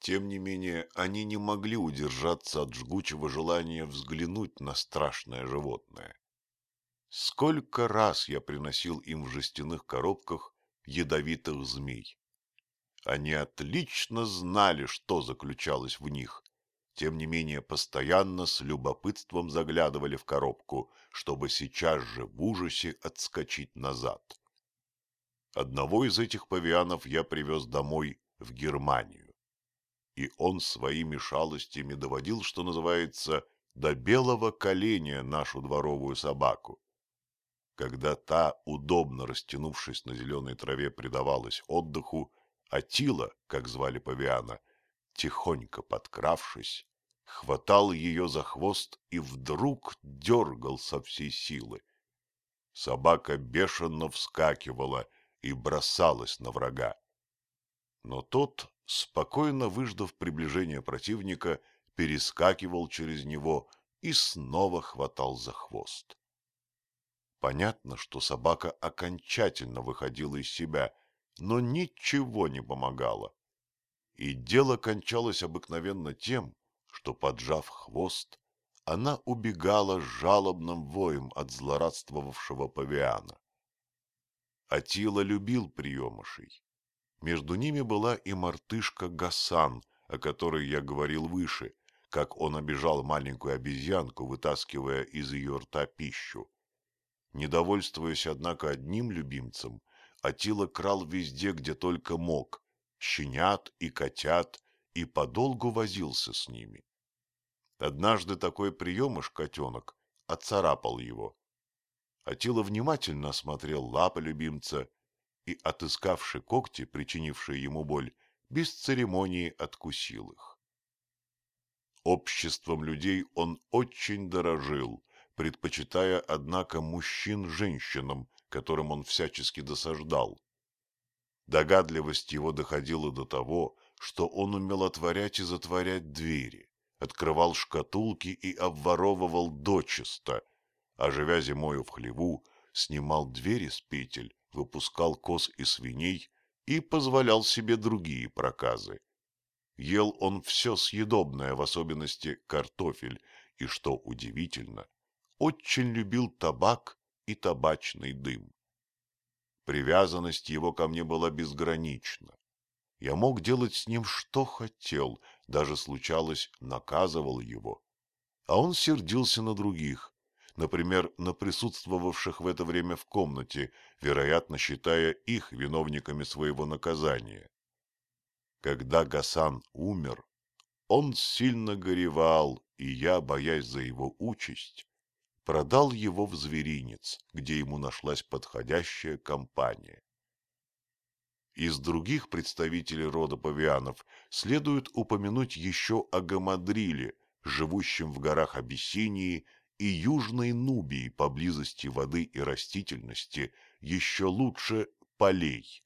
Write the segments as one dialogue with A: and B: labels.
A: Тем не менее, они не могли удержаться от жгучего желания взглянуть на страшное животное. Сколько раз я приносил им в жестяных коробках ядовитых змей. Они отлично знали, что заключалось в них, тем не менее постоянно с любопытством заглядывали в коробку, чтобы сейчас же в ужасе отскочить назад. Одного из этих павианов я привез домой в Германию, и он своими шалостями доводил, что называется, до белого коленя нашу дворовую собаку. Когда та, удобно растянувшись на зеленой траве, предавалась отдыху, Атила, как звали павиана, тихонько подкравшись, хватал ее за хвост и вдруг дергал со всей силы. Собака бешено вскакивала и бросалась на врага. Но тот, спокойно выждав приближение противника, перескакивал через него и снова хватал за хвост. Понятно, что собака окончательно выходила из себя, но ничего не помогало. И дело кончалось обыкновенно тем, что, поджав хвост, она убегала жалобным воем от злорадствовавшего павиана. Атила любил приемышей. Между ними была и мартышка Гасан, о которой я говорил выше, как он обижал маленькую обезьянку, вытаскивая из ее рта пищу. Недовольствуясь, однако, одним любимцем, Атила крал везде, где только мог, щенят и котят, и подолгу возился с ними. Однажды такой приемыш котенок отцарапал его. Атила внимательно осмотрел лапы любимца и, отыскавши когти, причинившие ему боль, без церемонии откусил их. Обществом людей он очень дорожил, предпочитая, однако, мужчин женщинам, которым он всячески досаждал. Догадливость его доходила до того, что он умел отворять и затворять двери, открывал шкатулки и обворовывал дочисто, а живя зимою в хлеву, снимал двери с петель, выпускал коз и свиней и позволял себе другие проказы. Ел он все съедобное, в особенности картофель, и, что удивительно, очень любил табак и табачный дым. Привязанность его ко мне была безгранична. Я мог делать с ним что хотел, даже случалось, наказывал его. А он сердился на других, например, на присутствовавших в это время в комнате, вероятно, считая их виновниками своего наказания. Когда Гасан умер, он сильно горевал, и я, боясь за его участь, продал его в зверинец, где ему нашлась подходящая компания. Из других представителей рода павианов следует упомянуть еще о гамадриле, живущем в горах Абиссинии и Южной Нубии поблизости воды и растительности, еще лучше полей.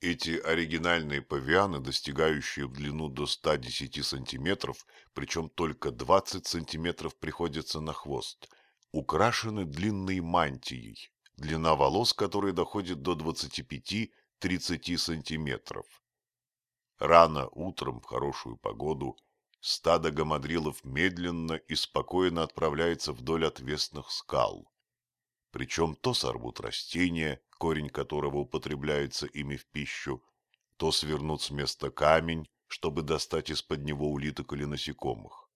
A: Эти оригинальные павианы, достигающие в длину до 110 сантиметров, причем только 20 сантиметров приходится на хвост – украшены длинной мантией, длина волос которой доходит до 25-30 сантиметров. Рано утром в хорошую погоду стадо гамадрилов медленно и спокойно отправляется вдоль отвесных скал. Причем то сорвут растение, корень которого употребляется ими в пищу, то свернут с места камень, чтобы достать из-под него улиток или насекомых.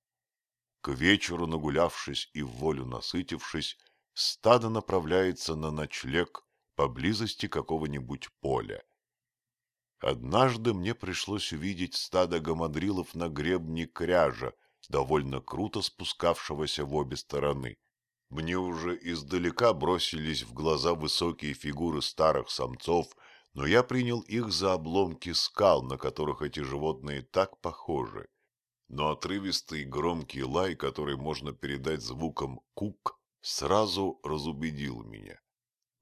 A: К вечеру, нагулявшись и в волю насытившись, стадо направляется на ночлег поблизости какого-нибудь поля. Однажды мне пришлось увидеть стадо гамадрилов на гребне кряжа, довольно круто спускавшегося в обе стороны. Мне уже издалека бросились в глаза высокие фигуры старых самцов, но я принял их за обломки скал, на которых эти животные так похожи но отрывистый громкий лай, который можно передать звуком «кук», сразу разубедил меня.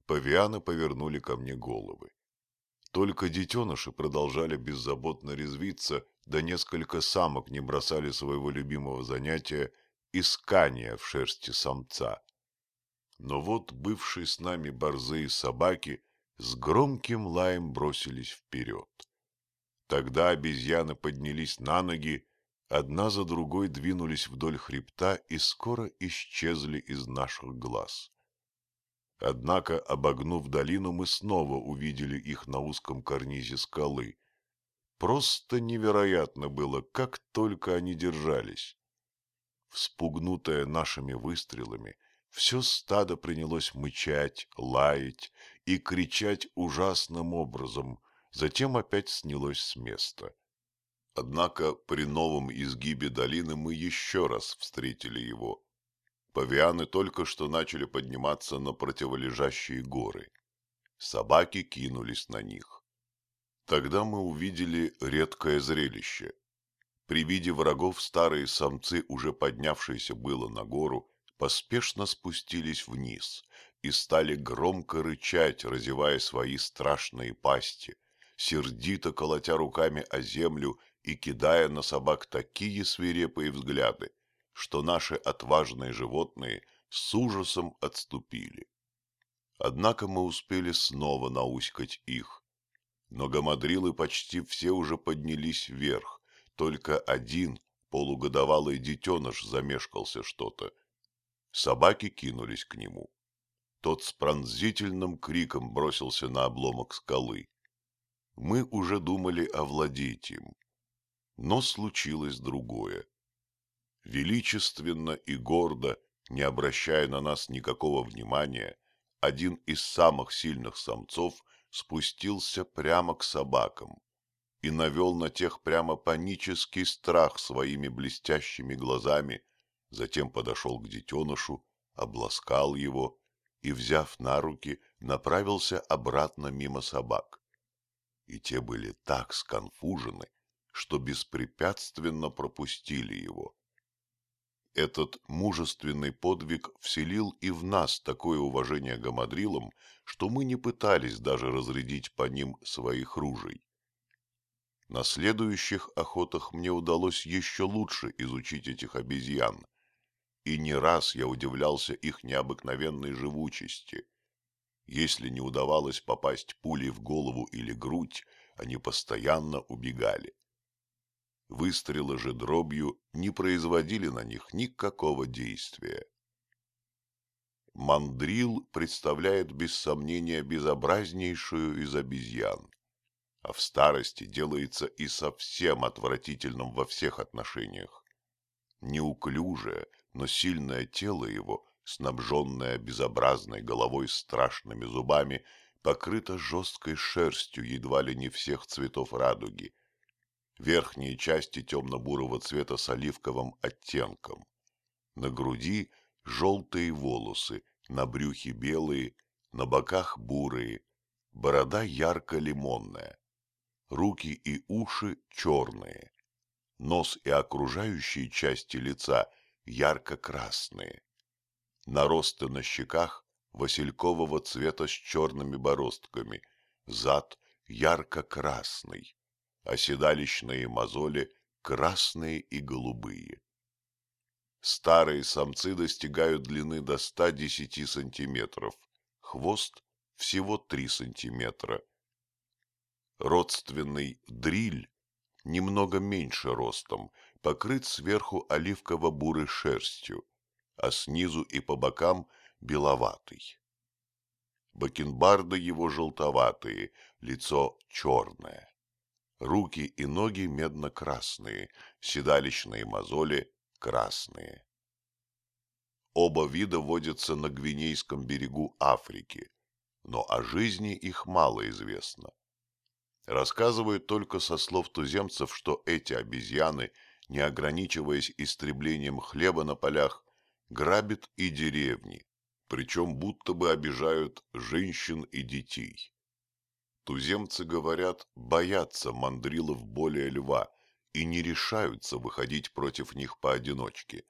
A: Павианы повернули ко мне головы. Только детеныши продолжали беззаботно резвиться, да несколько самок не бросали своего любимого занятия искания в шерсти самца. Но вот бывшие с нами борзые собаки с громким лаем бросились вперед. Тогда обезьяны поднялись на ноги, одна за другой двинулись вдоль хребта и скоро исчезли из наших глаз. Однако, обогнув долину, мы снова увидели их на узком карнизе скалы. Просто невероятно было, как только они держались. Вспугнутое нашими выстрелами, все стадо принялось мычать, лаять и кричать ужасным образом, затем опять снялось с места. Однако при новом изгибе долины мы еще раз встретили его. Павианы только что начали подниматься на противолежащие горы. Собаки кинулись на них. Тогда мы увидели редкое зрелище. При виде врагов старые самцы, уже поднявшиеся было на гору, поспешно спустились вниз и стали громко рычать, разевая свои страшные пасти, сердито колотя руками о землю и кидая на собак такие свирепые взгляды, что наши отважные животные с ужасом отступили. Однако мы успели снова науськать их, но гамадрилы почти все уже поднялись вверх, только один, полугодовалый детеныш, замешкался что-то. Собаки кинулись к нему. Тот с пронзительным криком бросился на обломок скалы. Мы уже думали овладеть им. Но случилось другое. Величественно и гордо, не обращая на нас никакого внимания, один из самых сильных самцов спустился прямо к собакам и навел на тех прямо панический страх своими блестящими глазами, затем подошел к детенышу, обласкал его и, взяв на руки, направился обратно мимо собак и те были так сконфужены, что беспрепятственно пропустили его. Этот мужественный подвиг вселил и в нас такое уважение гамадрилам, что мы не пытались даже разрядить по ним своих ружей. На следующих охотах мне удалось еще лучше изучить этих обезьян, и не раз я удивлялся их необыкновенной живучести. Если не удавалось попасть пулей в голову или грудь, они постоянно убегали. Выстрелы же дробью не производили на них никакого действия. Мандрил представляет без сомнения безобразнейшую из обезьян, а в старости делается и совсем отвратительным во всех отношениях. Неуклюжее, но сильное тело его снабженная безобразной головой с страшными зубами, покрыта жесткой шерстью едва ли не всех цветов радуги. Верхние части темно-бурого цвета с оливковым оттенком. На груди желтые волосы, на брюхе белые, на боках бурые, борода ярко-лимонная, руки и уши черные, нос и окружающие части лица ярко-красные. Наросты на щеках василькового цвета с черными бороздками, зад ярко-красный, а мозоли красные и голубые. Старые самцы достигают длины до 110 сантиметров, хвост всего 3 сантиметра. Родственный дриль немного меньше ростом, покрыт сверху оливково-бурой шерстью, а снизу и по бокам беловатый. Бакенбарды его желтоватые, лицо черное. Руки и ноги медно-красные, седалищные мозоли красные. Оба вида водятся на Гвинейском берегу Африки, но о жизни их мало известно. Рассказывают только со слов туземцев, что эти обезьяны, не ограничиваясь истреблением хлеба на полях, грабят и деревни, причем будто бы обижают женщин и детей. Туземцы, говорят, боятся мандрилов более льва и не решаются выходить против них поодиночке.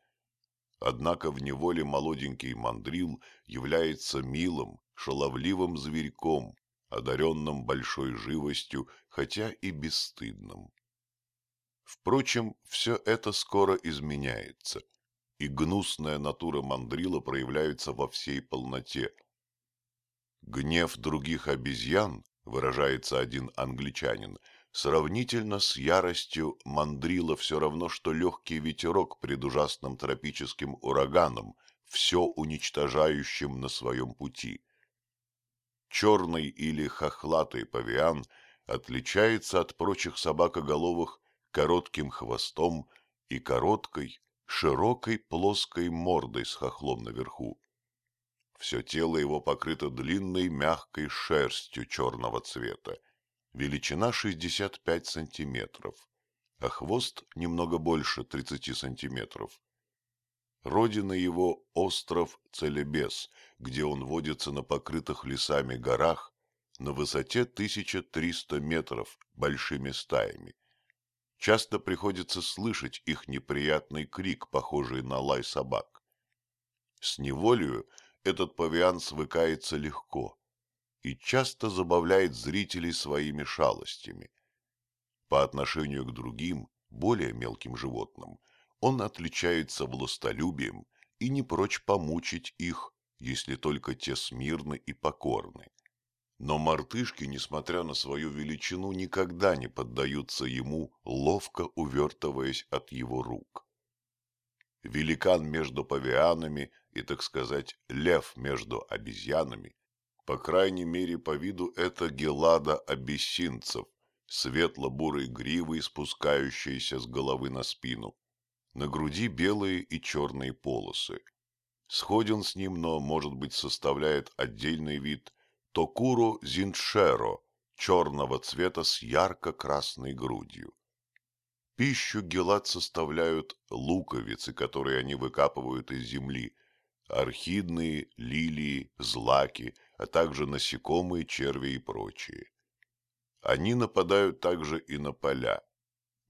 A: Однако в неволе молоденький мандрил является милым, шаловливым зверьком, одаренным большой живостью, хотя и бесстыдным. Впрочем, все это скоро изменяется – и гнусная натура мандрила проявляется во всей полноте. Гнев других обезьян, выражается один англичанин, Сравнительно с яростью мандрила все равно, что легкий ветерок пред ужасным тропическим ураганом, все уничтожающим на своем пути. Черный или хохлатый павиан отличается от прочих собакоголовых коротким хвостом и короткой, широкой плоской мордой с хохлом наверху. Все тело его покрыто длинной мягкой шерстью черного цвета, величина 65 сантиметров, а хвост немного больше 30 сантиметров. Родина его – остров Целебес, где он водится на покрытых лесами горах на высоте 1300 метров большими стаями. Часто приходится слышать их неприятный крик, похожий на лай собак. С неволею этот павиан свыкается легко и часто забавляет зрителей своими шалостями. По отношению к другим, более мелким животным, он отличается властолюбием и не прочь помучить их, если только те смирны и покорны. Но мартышки, несмотря на свою величину, никогда не поддаются ему, ловко увертываясь от его рук. Великан между павианами и, так сказать, лев между обезьянами, по крайней мере по виду это гелада абиссинцев, светло-бурой гривой, спускающейся с головы на спину. На груди белые и черные полосы. Сходен с ним, но, может быть, составляет отдельный вид Токуру зиншеро, черного цвета с ярко-красной грудью. Пищу гелат составляют луковицы, которые они выкапывают из земли, орхидные, лилии, злаки, а также насекомые, черви и прочие. Они нападают также и на поля,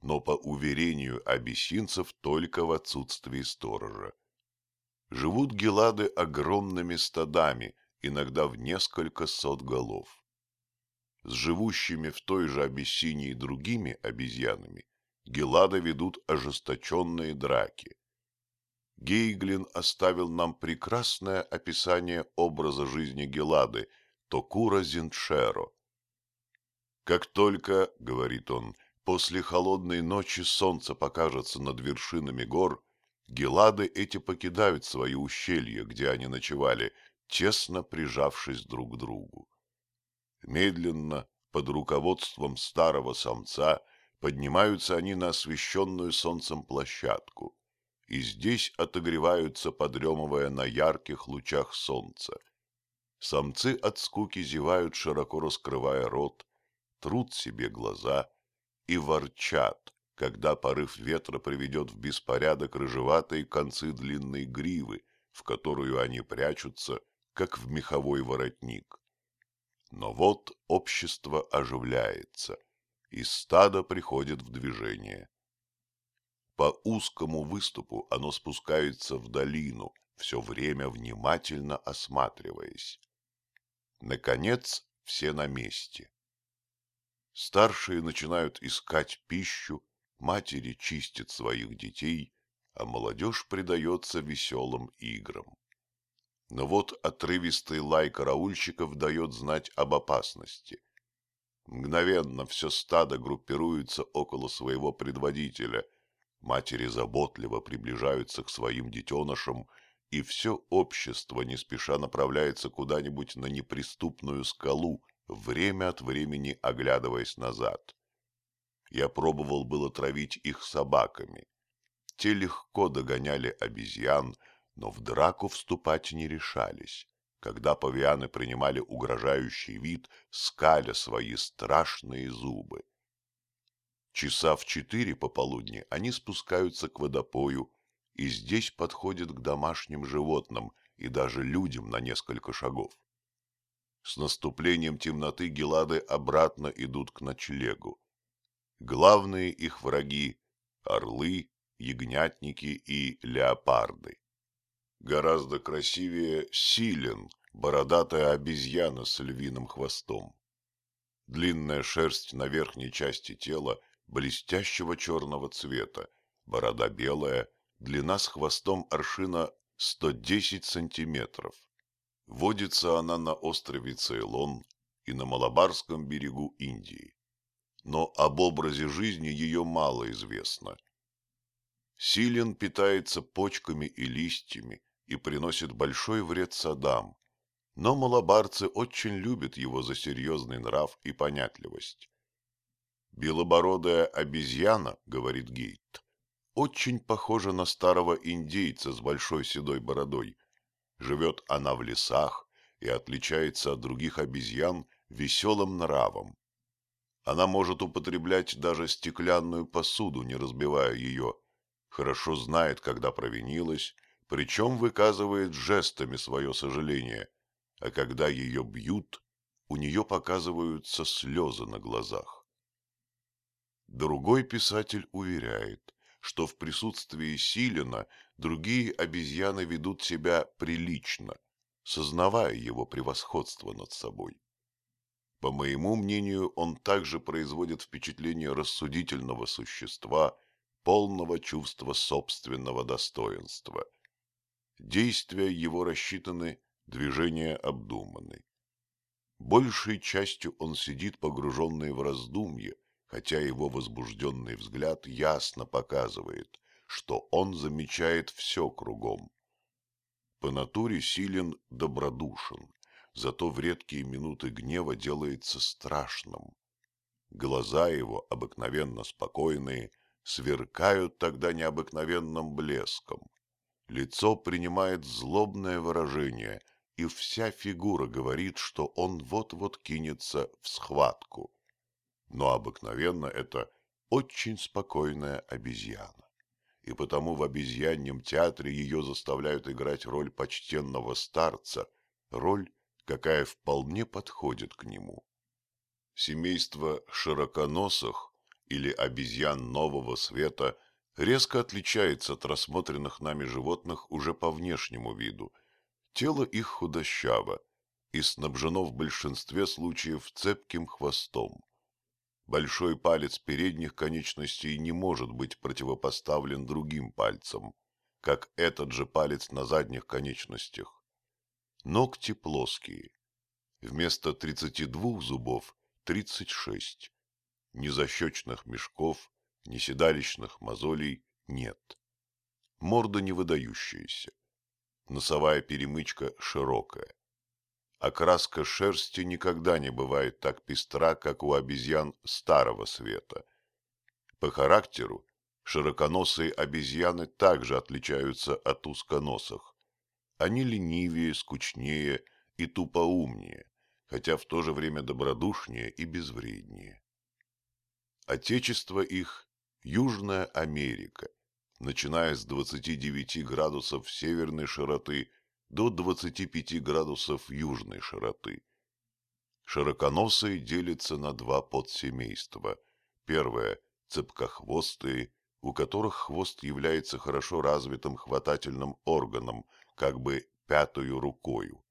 A: но по уверению абиссинцев только в отсутствии сторожа. Живут гелады огромными стадами, иногда в несколько сот голов. С живущими в той же Абиссинии другими обезьянами Гелады ведут ожесточенные драки. Гейглин оставил нам прекрасное описание образа жизни Гелады, Токура Зиншеро. «Как только, — говорит он, — после холодной ночи солнце покажется над вершинами гор, Гелады эти покидают свои ущелья, где они ночевали, тесно прижавшись друг к другу. Медленно, под руководством старого самца, поднимаются они на освещенную солнцем площадку, и здесь отогреваются, подремывая на ярких лучах солнца. Самцы от скуки зевают, широко раскрывая рот, трут себе глаза и ворчат, когда порыв ветра приведет в беспорядок рыжеватые концы длинной гривы, в которую они прячутся, как в меховой воротник. Но вот общество оживляется, и стадо приходит в движение. По узкому выступу оно спускается в долину, все время внимательно осматриваясь. Наконец, все на месте. Старшие начинают искать пищу, матери чистят своих детей, а молодежь предается веселым играм. Но вот отрывистый лай караульщиков дает знать об опасности. Мгновенно все стадо группируется около своего предводителя. Матери заботливо приближаются к своим детенышам, и все общество не спеша направляется куда-нибудь на неприступную скалу, время от времени оглядываясь назад. Я пробовал было травить их собаками. Те легко догоняли обезьян, но в драку вступать не решались, когда павианы принимали угрожающий вид, скаля свои страшные зубы. Часа в четыре пополудни они спускаются к водопою и здесь подходят к домашним животным и даже людям на несколько шагов. С наступлением темноты гелады обратно идут к ночлегу. Главные их враги – орлы, ягнятники и леопарды. Гораздо красивее силен, бородатая обезьяна с львиным хвостом. Длинная шерсть на верхней части тела блестящего черного цвета, борода белая, длина с хвостом аршина 110 сантиметров. Водится она на острове Цейлон и на Малабарском берегу Индии. но об образе жизни ее мало известно. Силен питается почками и листьями и приносит большой вред садам, но малобарцы очень любят его за серьезный нрав и понятливость. «Белобородая обезьяна, — говорит Гейт, — очень похожа на старого индейца с большой седой бородой. Живет она в лесах и отличается от других обезьян веселым нравом. Она может употреблять даже стеклянную посуду, не разбивая ее, хорошо знает, когда провинилась, причем выказывает жестами свое сожаление, а когда ее бьют, у нее показываются слезы на глазах. Другой писатель уверяет, что в присутствии Силина другие обезьяны ведут себя прилично, сознавая его превосходство над собой. По моему мнению, он также производит впечатление рассудительного существа, полного чувства собственного достоинства. Действия его рассчитаны, движения обдуманы. Большей частью он сидит погруженный в раздумье, хотя его возбужденный взгляд ясно показывает, что он замечает все кругом. По натуре силен добродушен, зато в редкие минуты гнева делается страшным. Глаза его, обыкновенно спокойные, сверкают тогда необыкновенным блеском. Лицо принимает злобное выражение, и вся фигура говорит, что он вот-вот кинется в схватку но обыкновенно это очень спокойная обезьяна. И потому в обезьяньем театре ее заставляют играть роль почтенного старца, роль, какая вполне подходит к нему. Семейство широконосых или обезьян нового света резко отличается от рассмотренных нами животных уже по внешнему виду. Тело их худощаво и снабжено в большинстве случаев цепким хвостом. Большой палец передних конечностей не может быть противопоставлен другим пальцам, как этот же палец на задних конечностях. Ногти плоские. Вместо 32 зубов – 36. Ни защечных мешков, ни седалищных мозолей нет. Морда не выдающаяся. Носовая перемычка широкая окраска шерсти никогда не бывает так пестра, как у обезьян старого света. По характеру широконосые обезьяны также отличаются от узконосых. Они ленивее, скучнее и тупоумнее, хотя в то же время добродушнее и безвреднее. Отечество их – Южная Америка, начиная с 29 градусов северной широты – до 25 градусов южной широты. Широконосые делятся на два подсемейства. Первое – цепкохвостые, у которых хвост является хорошо развитым хватательным органом, как бы пятую рукою.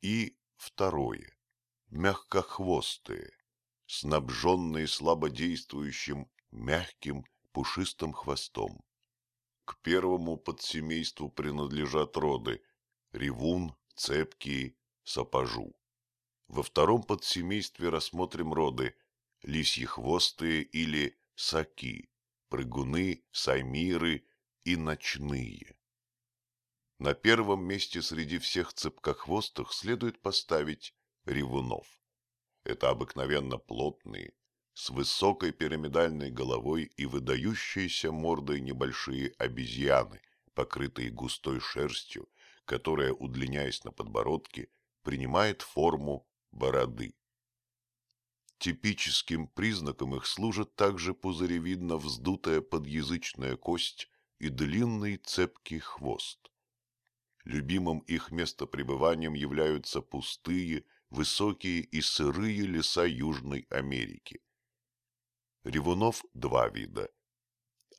A: И второе – мягкохвостые, снабженные слабодействующим, мягким, пушистым хвостом. К первому подсемейству принадлежат роды ревун, цепкие, сапожу. Во втором подсемействе рассмотрим роды лисьехвостые или саки, прыгуны, саймиры и ночные. На первом месте среди всех цепкохвостых следует поставить ревунов. Это обыкновенно плотные, с высокой пирамидальной головой и выдающейся мордой небольшие обезьяны, покрытые густой шерстью, которая, удлиняясь на подбородке, принимает форму бороды. Типическим признаком их служит также пузыревидно вздутая подъязычная кость и длинный цепкий хвост. Любимым их местопребыванием являются пустые, высокие и сырые леса Южной Америки. Ревунов два вида.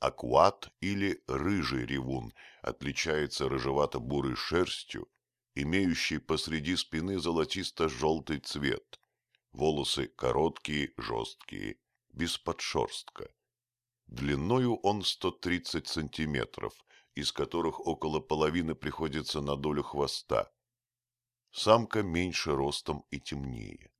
A: Акуат или рыжий ревун отличается рыжевато-бурой шерстью, имеющей посреди спины золотисто-желтый цвет. Волосы короткие, жесткие, без подшерстка. Длиною он 130 сантиметров, из которых около половины приходится на долю хвоста. Самка меньше ростом и темнее.